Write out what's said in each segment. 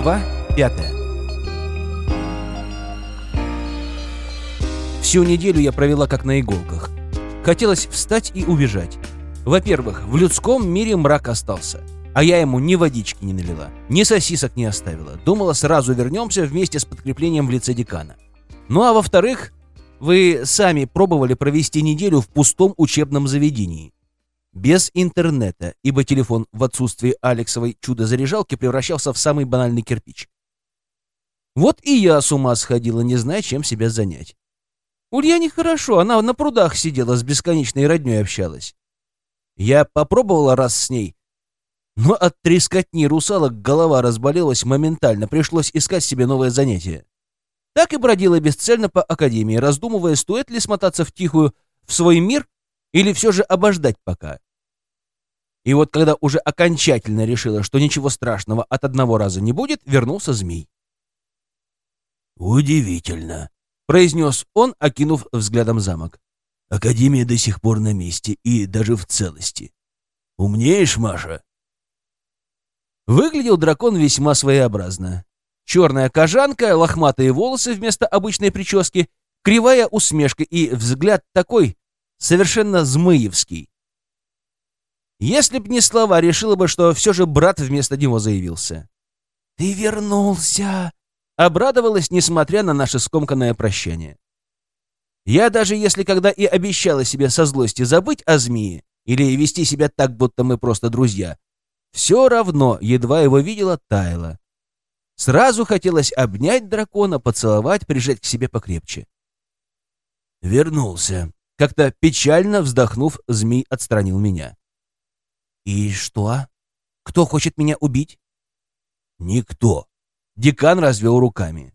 Глава пятая Всю неделю я провела как на иголках. Хотелось встать и убежать. Во-первых, в людском мире мрак остался, а я ему ни водички не налила, ни сосисок не оставила. Думала, сразу вернемся вместе с подкреплением в лице декана. Ну а во-вторых, вы сами пробовали провести неделю в пустом учебном заведении. Без интернета, ибо телефон в отсутствии Алексовой чудо-заряжалки превращался в самый банальный кирпич. Вот и я с ума сходила, не зная, чем себя занять. Ульяне хорошо, она на прудах сидела, с бесконечной родней общалась. Я попробовала раз с ней, но от трескотни русалок голова разболелась моментально, пришлось искать себе новое занятие. Так и бродила бесцельно по академии, раздумывая, стоит ли смотаться в тихую в свой мир или все же обождать пока. И вот когда уже окончательно решила, что ничего страшного от одного раза не будет, вернулся змей. «Удивительно», — произнес он, окинув взглядом замок. «Академия до сих пор на месте и даже в целости. Умнеешь, Маша?» Выглядел дракон весьма своеобразно. Черная кожанка, лохматые волосы вместо обычной прически, кривая усмешка и взгляд такой, совершенно змыевский. Если б не слова, решила бы, что все же брат вместо него заявился. «Ты вернулся!» Обрадовалась, несмотря на наше скомканное прощание. Я даже если когда и обещала себе со злости забыть о змее или вести себя так, будто мы просто друзья, все равно, едва его видела, таяла. Сразу хотелось обнять дракона, поцеловать, прижать к себе покрепче. Вернулся. Как-то печально вздохнув, змей отстранил меня. «И что? Кто хочет меня убить?» «Никто». Декан развел руками.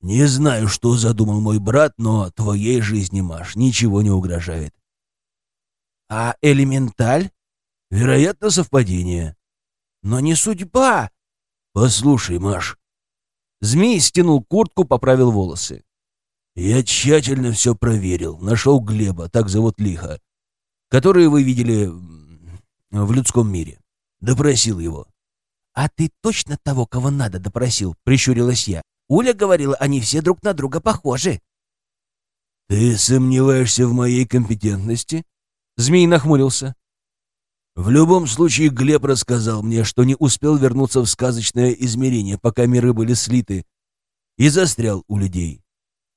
«Не знаю, что задумал мой брат, но твоей жизни, Маш, ничего не угрожает». «А элементаль?» «Вероятно, совпадение». «Но не судьба!» «Послушай, Маш». Змей стянул куртку, поправил волосы. «Я тщательно все проверил. Нашел Глеба, так зовут Лиха, который вы видели в людском мире. Допросил его. «А ты точно того, кого надо, допросил?» — прищурилась я. «Уля говорила, они все друг на друга похожи». «Ты сомневаешься в моей компетентности?» Змей нахмурился. «В любом случае, Глеб рассказал мне, что не успел вернуться в сказочное измерение, пока миры были слиты, и застрял у людей.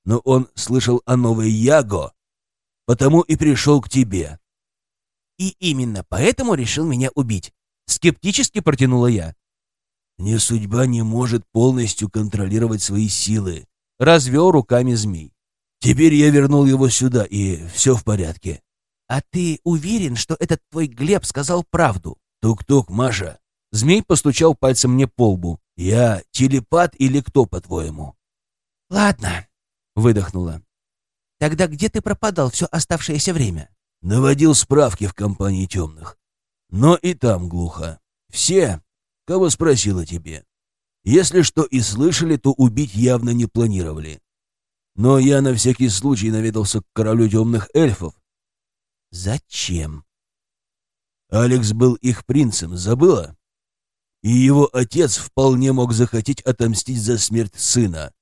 Но он слышал о новой Яго, потому и пришел к тебе. И именно поэтому решил меня убить. Скептически протянула я. Не судьба не может полностью контролировать свои силы. Развел руками змей. Теперь я вернул его сюда, и все в порядке. А ты уверен, что этот твой Глеб сказал правду? Тук-тук, Маша. Змей постучал пальцем мне по лбу. Я телепат или кто, по-твоему? Ладно, выдохнула. Тогда где ты пропадал все оставшееся время? Наводил справки в компании темных. Но и там глухо. Все, кого спросила тебе. Если что и слышали, то убить явно не планировали. Но я на всякий случай наведался к королю темных эльфов. Зачем? Алекс был их принцем, забыла? И его отец вполне мог захотеть отомстить за смерть сына.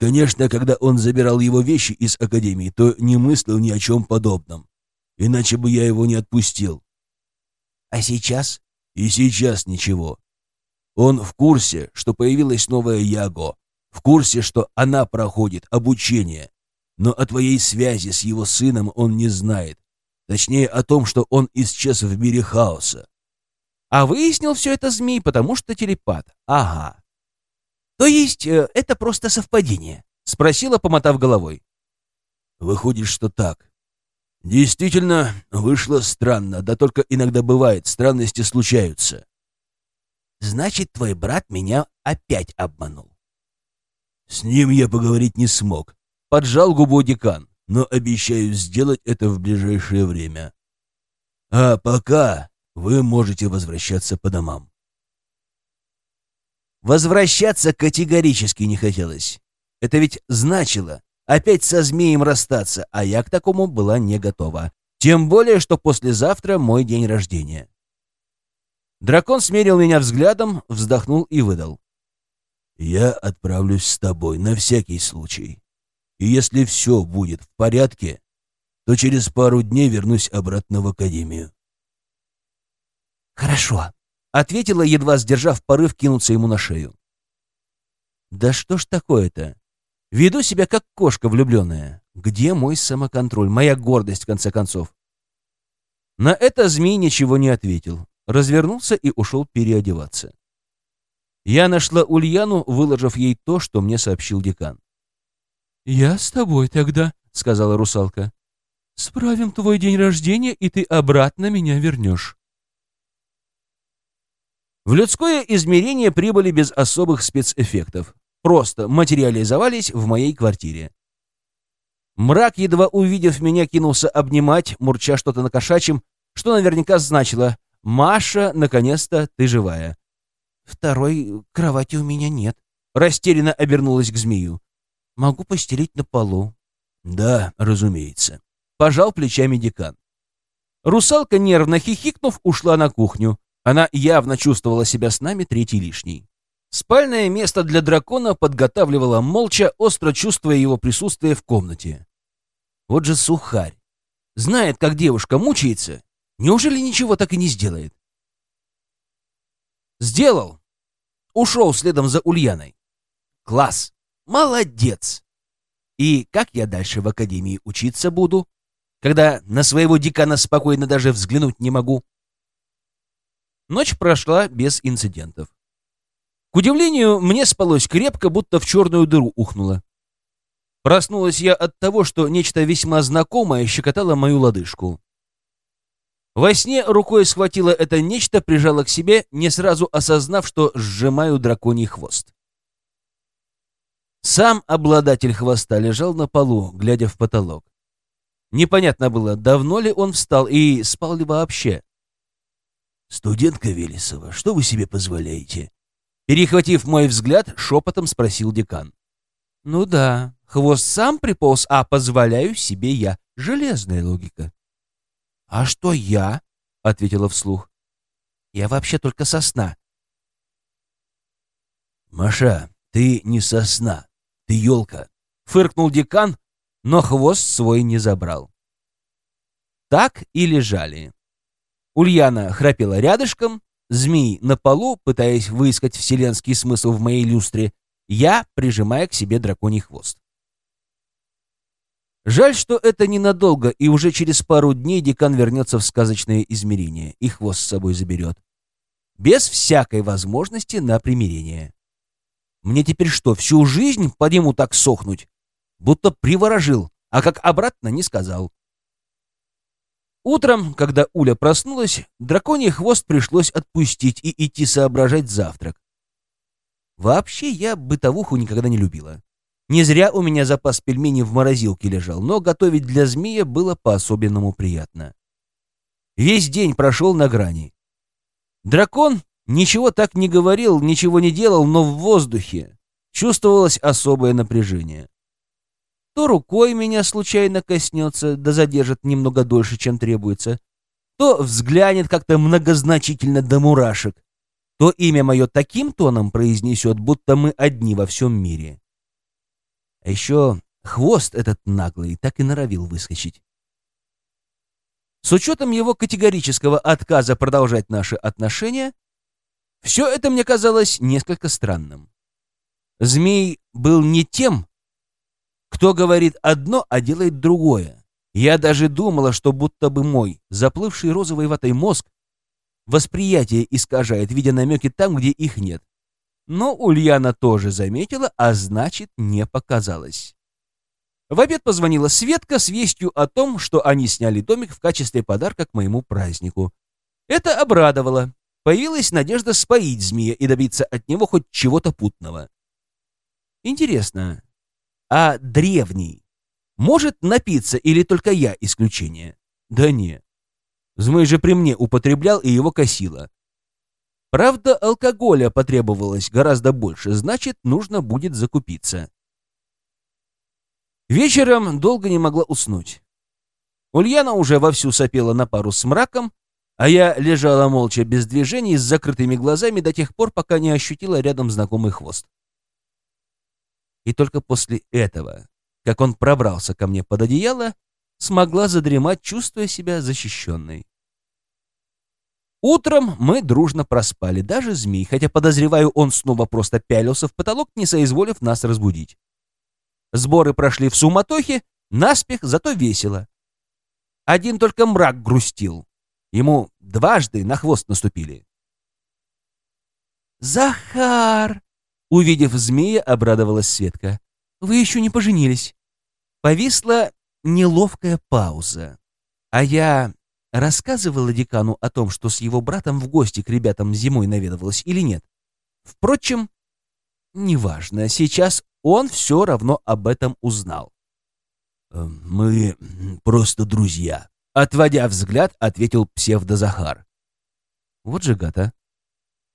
Конечно, когда он забирал его вещи из академии, то не мыслил ни о чем подобном. Иначе бы я его не отпустил. А сейчас? И сейчас ничего. Он в курсе, что появилась новая Яго, в курсе, что она проходит обучение, но о твоей связи с его сыном он не знает. Точнее, о том, что он исчез в мире хаоса. А выяснил все это змей, потому что телепат. Ага. То есть э, это просто совпадение? Спросила, помотав головой. Выходит, что так. Действительно, вышло странно, да только иногда бывает, странности случаются. Значит, твой брат меня опять обманул. С ним я поговорить не смог. Поджал губу декан. Но обещаю сделать это в ближайшее время. А пока вы можете возвращаться по домам. Возвращаться категорически не хотелось. Это ведь значило опять со змеем расстаться, а я к такому была не готова. Тем более, что послезавтра мой день рождения. Дракон смерил меня взглядом, вздохнул и выдал. «Я отправлюсь с тобой на всякий случай. И если все будет в порядке, то через пару дней вернусь обратно в академию». «Хорошо», — ответила, едва сдержав порыв кинуться ему на шею. «Да что ж такое-то? Веду себя как кошка влюбленная. Где мой самоконтроль, моя гордость, в конце концов?» На это змей ничего не ответил, развернулся и ушел переодеваться. Я нашла Ульяну, выложив ей то, что мне сообщил декан. «Я с тобой тогда», — сказала русалка. «Справим твой день рождения, и ты обратно меня вернешь». В людское измерение прибыли без особых спецэффектов. Просто материализовались в моей квартире. Мрак, едва увидев меня, кинулся обнимать, мурча что-то на кошачьем, что наверняка значило «Маша, наконец-то ты живая». «Второй кровати у меня нет», — растерянно обернулась к змею. «Могу постелить на полу». «Да, разумеется», — пожал плечами декан. Русалка, нервно хихикнув, ушла на кухню. Она явно чувствовала себя с нами третий лишний. Спальное место для дракона подготавливала молча, остро чувствуя его присутствие в комнате. Вот же сухарь. Знает, как девушка мучается. Неужели ничего так и не сделает? Сделал. Ушел следом за Ульяной. Класс. Молодец. И как я дальше в академии учиться буду, когда на своего декана спокойно даже взглянуть не могу? Ночь прошла без инцидентов. К удивлению, мне спалось крепко, будто в черную дыру ухнуло. Проснулась я от того, что нечто весьма знакомое щекотало мою лодыжку. Во сне рукой схватила это нечто, прижала к себе, не сразу осознав, что сжимаю драконий хвост. Сам обладатель хвоста лежал на полу, глядя в потолок. Непонятно было, давно ли он встал и спал ли вообще. «Студентка Велесова, что вы себе позволяете?» Перехватив мой взгляд, шепотом спросил декан. «Ну да, хвост сам приполз, а позволяю себе я. Железная логика». «А что я?» — ответила вслух. «Я вообще только сосна». «Маша, ты не сосна, ты елка», — фыркнул декан, но хвост свой не забрал. Так и лежали. Ульяна храпела рядышком, змей на полу, пытаясь выискать вселенский смысл в моей люстре, я прижимая к себе драконий хвост. Жаль, что это ненадолго, и уже через пару дней декан вернется в сказочное измерение и хвост с собой заберет. Без всякой возможности на примирение. Мне теперь что, всю жизнь под ему так сохнуть? Будто приворожил, а как обратно не сказал. Утром, когда Уля проснулась, драконий хвост пришлось отпустить и идти соображать завтрак. Вообще я бытовуху никогда не любила. Не зря у меня запас пельменей в морозилке лежал, но готовить для змея было по-особенному приятно. Весь день прошел на грани. Дракон ничего так не говорил, ничего не делал, но в воздухе чувствовалось особое напряжение. То рукой меня случайно коснется, да задержит немного дольше, чем требуется, то взглянет как-то многозначительно до мурашек, то имя мое таким тоном произнесет, будто мы одни во всем мире. А еще хвост этот наглый так и норовил выскочить. С учетом его категорического отказа продолжать наши отношения, все это мне казалось несколько странным. Змей был не тем, кто говорит одно, а делает другое. Я даже думала, что будто бы мой, заплывший розовой ватой мозг, восприятие искажает, видя намеки там, где их нет. Но Ульяна тоже заметила, а значит, не показалось. В обед позвонила Светка с вестью о том, что они сняли домик в качестве подарка к моему празднику. Это обрадовало. Появилась надежда споить змея и добиться от него хоть чего-то путного. Интересно, а древний может напиться или только я исключение? Да не. Змей же при мне употреблял и его косило. Правда, алкоголя потребовалось гораздо больше, значит, нужно будет закупиться. Вечером долго не могла уснуть. Ульяна уже вовсю сопела на пару с мраком, А я лежала молча без движений с закрытыми глазами до тех пор, пока не ощутила рядом знакомый хвост. И только после этого, как он пробрался ко мне под одеяло, смогла задремать, чувствуя себя защищенной. Утром мы дружно проспали, даже змей, хотя, подозреваю, он снова просто пялился в потолок, не соизволив нас разбудить. Сборы прошли в суматохе, наспех, зато весело. Один только мрак грустил. Ему дважды на хвост наступили. «Захар!» Увидев змея, обрадовалась Светка. «Вы еще не поженились». Повисла неловкая пауза. А я рассказывала декану о том, что с его братом в гости к ребятам зимой наведывалась или нет. Впрочем, неважно, сейчас он все равно об этом узнал. «Э, «Мы просто друзья», — отводя взгляд, ответил псевдозахар. Вот же гата.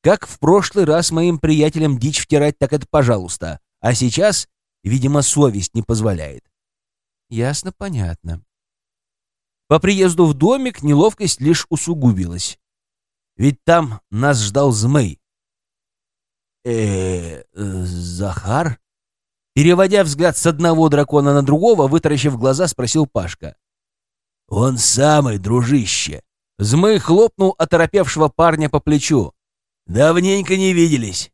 Как в прошлый раз моим приятелям дичь втирать, так это пожалуйста. А сейчас, видимо, совесть не позволяет. Ясно, понятно. По приезду в домик неловкость лишь усугубилась. Ведь там нас ждал змей. э, -э Захар? Переводя взгляд с одного дракона на другого, вытаращив глаза, спросил Пашка. «Он самый, дружище!» Змей хлопнул оторопевшего парня по плечу. «Давненько не виделись.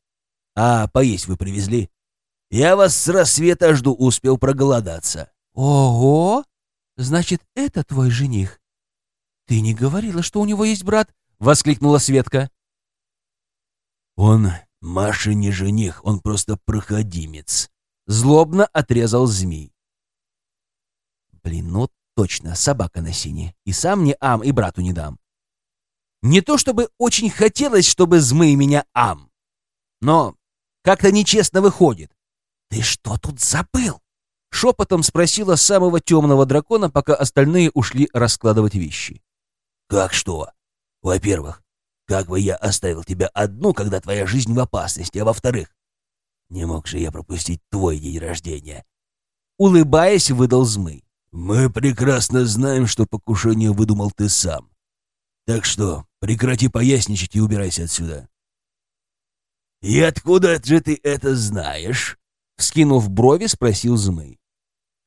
А поесть вы привезли? Я вас с рассвета жду, успел проголодаться». «Ого! Значит, это твой жених? Ты не говорила, что у него есть брат?» — воскликнула Светка. «Он Маше не жених, он просто проходимец», — злобно отрезал змей. «Блин, ну точно, собака на сине. И сам не ам, и брату не дам. Не то чтобы очень хотелось, чтобы змей меня ам, но как-то нечестно выходит. Ты что тут забыл?» Шепотом спросила самого темного дракона, пока остальные ушли раскладывать вещи. «Как что? Во-первых, как бы я оставил тебя одну, когда твоя жизнь в опасности, а во-вторых, не мог же я пропустить твой день рождения?» Улыбаясь, выдал Змый. «Мы прекрасно знаем, что покушение выдумал ты сам. Так что прекрати поясничать и убирайся отсюда». «И откуда же ты это знаешь?» Вскинув брови, спросил Змый.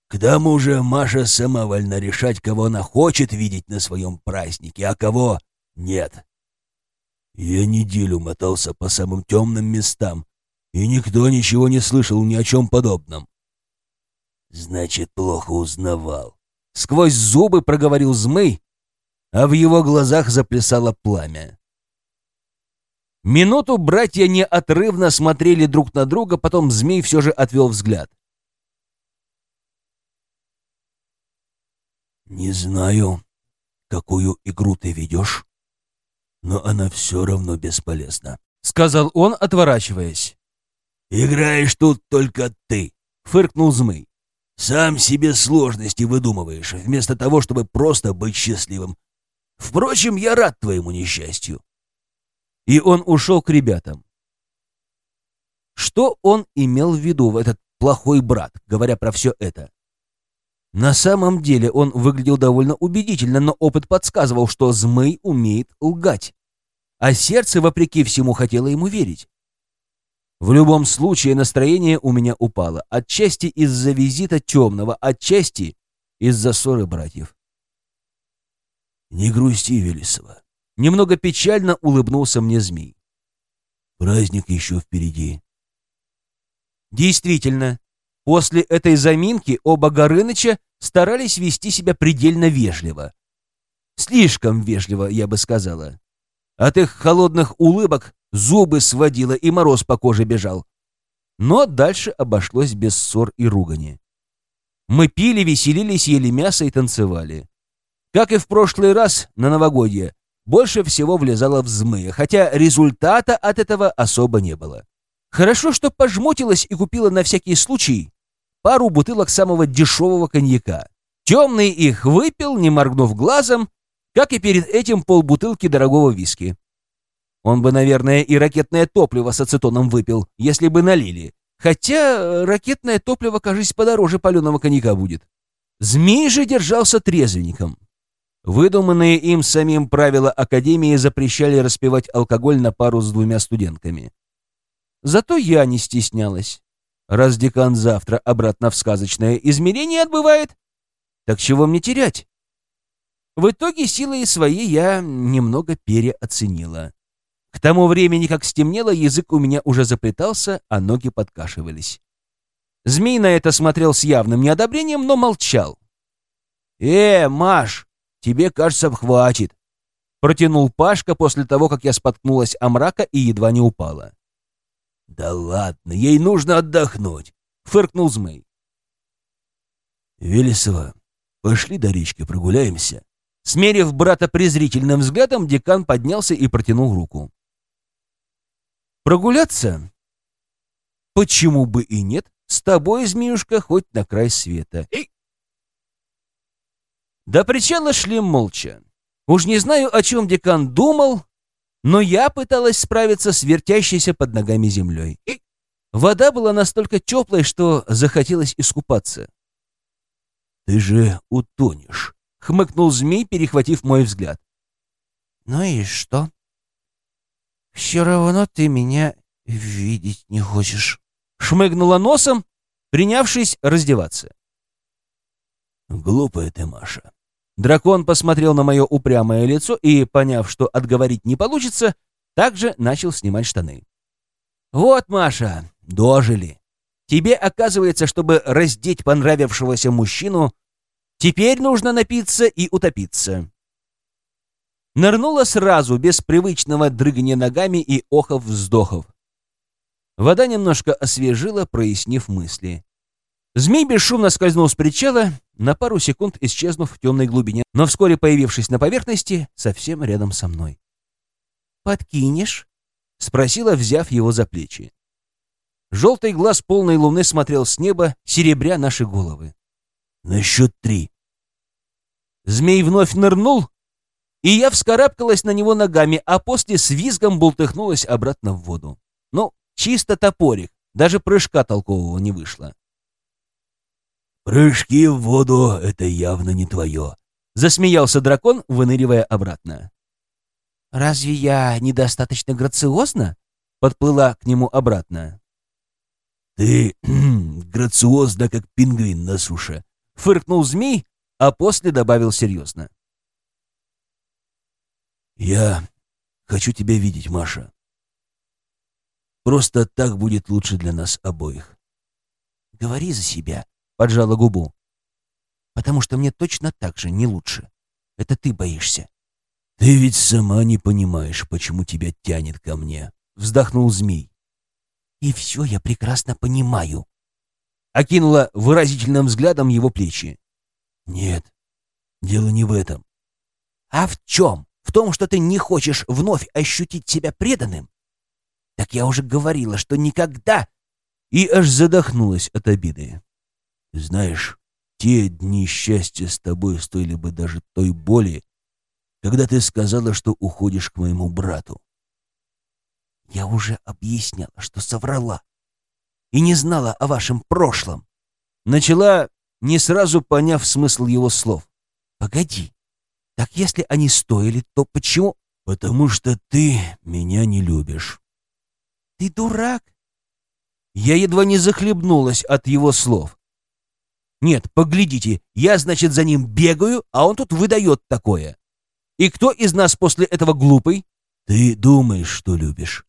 К тому же Маша сама вольна решать, кого она хочет видеть на своем празднике, а кого нет. Я неделю мотался по самым темным местам, и никто ничего не слышал ни о чем подобном. Значит, плохо узнавал. Сквозь зубы проговорил змей, а в его глазах заплясало пламя. Минуту братья неотрывно смотрели друг на друга, потом змей все же отвел взгляд. «Не знаю, какую игру ты ведешь, но она все равно бесполезна», — сказал он, отворачиваясь. «Играешь тут только ты», — фыркнул Змый. «Сам себе сложности выдумываешь, вместо того, чтобы просто быть счастливым. Впрочем, я рад твоему несчастью». И он ушел к ребятам. Что он имел в виду, этот плохой брат, говоря про все это? На самом деле он выглядел довольно убедительно, но опыт подсказывал, что Змей умеет лгать. А сердце, вопреки всему, хотело ему верить. В любом случае настроение у меня упало. Отчасти из-за визита темного, отчасти из-за ссоры братьев. «Не грусти, Велесова». Немного печально улыбнулся мне змей. «Праздник еще впереди». Действительно, После этой заминки оба Горыныча старались вести себя предельно вежливо. Слишком вежливо, я бы сказала. От их холодных улыбок зубы сводило и мороз по коже бежал. Но дальше обошлось без ссор и ругани. Мы пили, веселились, ели мясо и танцевали. Как и в прошлый раз на новогодье, больше всего влезало в змы, хотя результата от этого особо не было. Хорошо, что пожмотилась и купила на всякий случай пару бутылок самого дешевого коньяка. Темный их выпил, не моргнув глазом, как и перед этим полбутылки дорогого виски. Он бы, наверное, и ракетное топливо с ацетоном выпил, если бы налили. Хотя ракетное топливо, кажется, подороже паленого коньяка будет. Змей же держался трезвенником. Выдуманные им самим правила Академии запрещали распивать алкоголь на пару с двумя студентками. Зато я не стеснялась. Раз декан завтра обратно в сказочное измерение отбывает, так чего мне терять? В итоге силы свои я немного переоценила. К тому времени, как стемнело, язык у меня уже заплетался, а ноги подкашивались. Змей на это смотрел с явным неодобрением, но молчал. «Э, Маш, тебе, кажется, хватит!» Протянул Пашка после того, как я споткнулась о мрака и едва не упала. «Да ладно, ей нужно отдохнуть!» — фыркнул Змей. «Велесова, пошли до речки прогуляемся». Смерив брата презрительным взглядом, декан поднялся и протянул руку. «Прогуляться? Почему бы и нет? С тобой, змеюшка, хоть на край света». До причала шли молча. Уж не знаю, о чем декан думал, но я пыталась справиться с вертящейся под ногами землей. Вода была настолько теплой, что захотелось искупаться. «Ты же утонешь», — хмыкнул змей, перехватив мой взгляд. «Ну и что? Все равно ты меня видеть не хочешь». Шмыгнула носом, принявшись раздеваться. «Глупая ты, Маша. Дракон посмотрел на мое упрямое лицо и, поняв, что отговорить не получится, также начал снимать штаны. «Вот, Маша, дожили. Тебе, оказывается, чтобы раздеть понравившегося мужчину, теперь нужно напиться и утопиться». Нырнула сразу, без привычного дрыгания ногами и охов-вздохов. Вода немножко освежила, прояснив мысли. Змей бесшумно скользнул с причала, на пару секунд исчезнув в темной глубине, но вскоре появившись на поверхности, совсем рядом со мной. «Подкинешь?» — спросила, взяв его за плечи. Желтый глаз полной луны смотрел с неба, серебря наши головы. «На счет три». Змей вновь нырнул, и я вскарабкалась на него ногами, а после с визгом бултыхнулась обратно в воду. Ну, чисто топорик, даже прыжка толкового не вышло. «Прыжки в воду — это явно не твое», — засмеялся дракон, выныривая обратно. «Разве я недостаточно грациозна?» — подплыла к нему обратно. «Ты грациозна, как пингвин на суше», — фыркнул змей, а после добавил серьезно. «Я хочу тебя видеть, Маша. Просто так будет лучше для нас обоих». «Говори за себя», поджала губу. «Потому что мне точно так же не лучше. Это ты боишься». «Ты ведь сама не понимаешь, почему тебя тянет ко мне», — вздохнул змей. «И все я прекрасно понимаю», — окинула выразительным взглядом его плечи. «Нет, дело не в этом». «А в чем? В том, что ты не хочешь вновь ощутить себя преданным? Так я уже говорила, что никогда...» И аж задохнулась от обиды. Знаешь, те дни счастья с тобой стоили бы даже той боли, когда ты сказала, что уходишь к моему брату. Я уже объясняла, что соврала и не знала о вашем прошлом. Начала, не сразу поняв смысл его слов. Погоди, так если они стоили, то почему? Потому что ты меня не любишь. Ты дурак? Я едва не захлебнулась от его слов. Нет, поглядите, я, значит, за ним бегаю, а он тут выдает такое. И кто из нас после этого глупый? Ты думаешь, что любишь.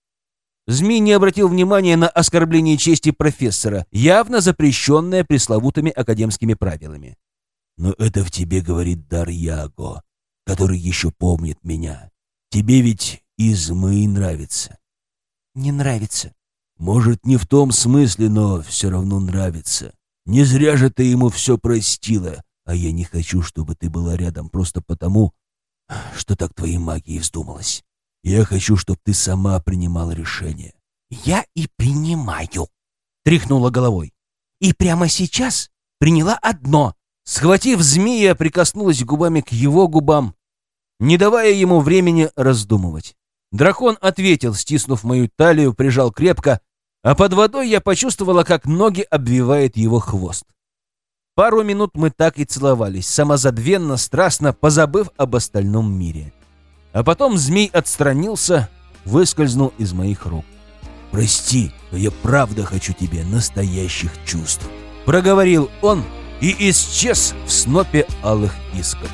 Змей не обратил внимания на оскорбление чести профессора, явно запрещенное пресловутыми академскими правилами. Но это в тебе говорит дар Яго, который еще помнит меня. Тебе ведь Измы нравится. Не нравится. Может, не в том смысле, но все равно нравится. Не зря же ты ему все простила, а я не хочу, чтобы ты была рядом просто потому, что так твоей магии вздумалось. Я хочу, чтобы ты сама принимала решение. Я и принимаю, тряхнула головой. И прямо сейчас приняла одно. Схватив змея, прикоснулась губами к его губам, не давая ему времени раздумывать. Дракон ответил, стиснув мою талию, прижал крепко, а под водой я почувствовала, как ноги обвивает его хвост. Пару минут мы так и целовались, самозабвенно, страстно, позабыв об остальном мире. А потом змей отстранился, выскользнул из моих рук. «Прости, но я правда хочу тебе настоящих чувств», — проговорил он и исчез в снопе алых искр.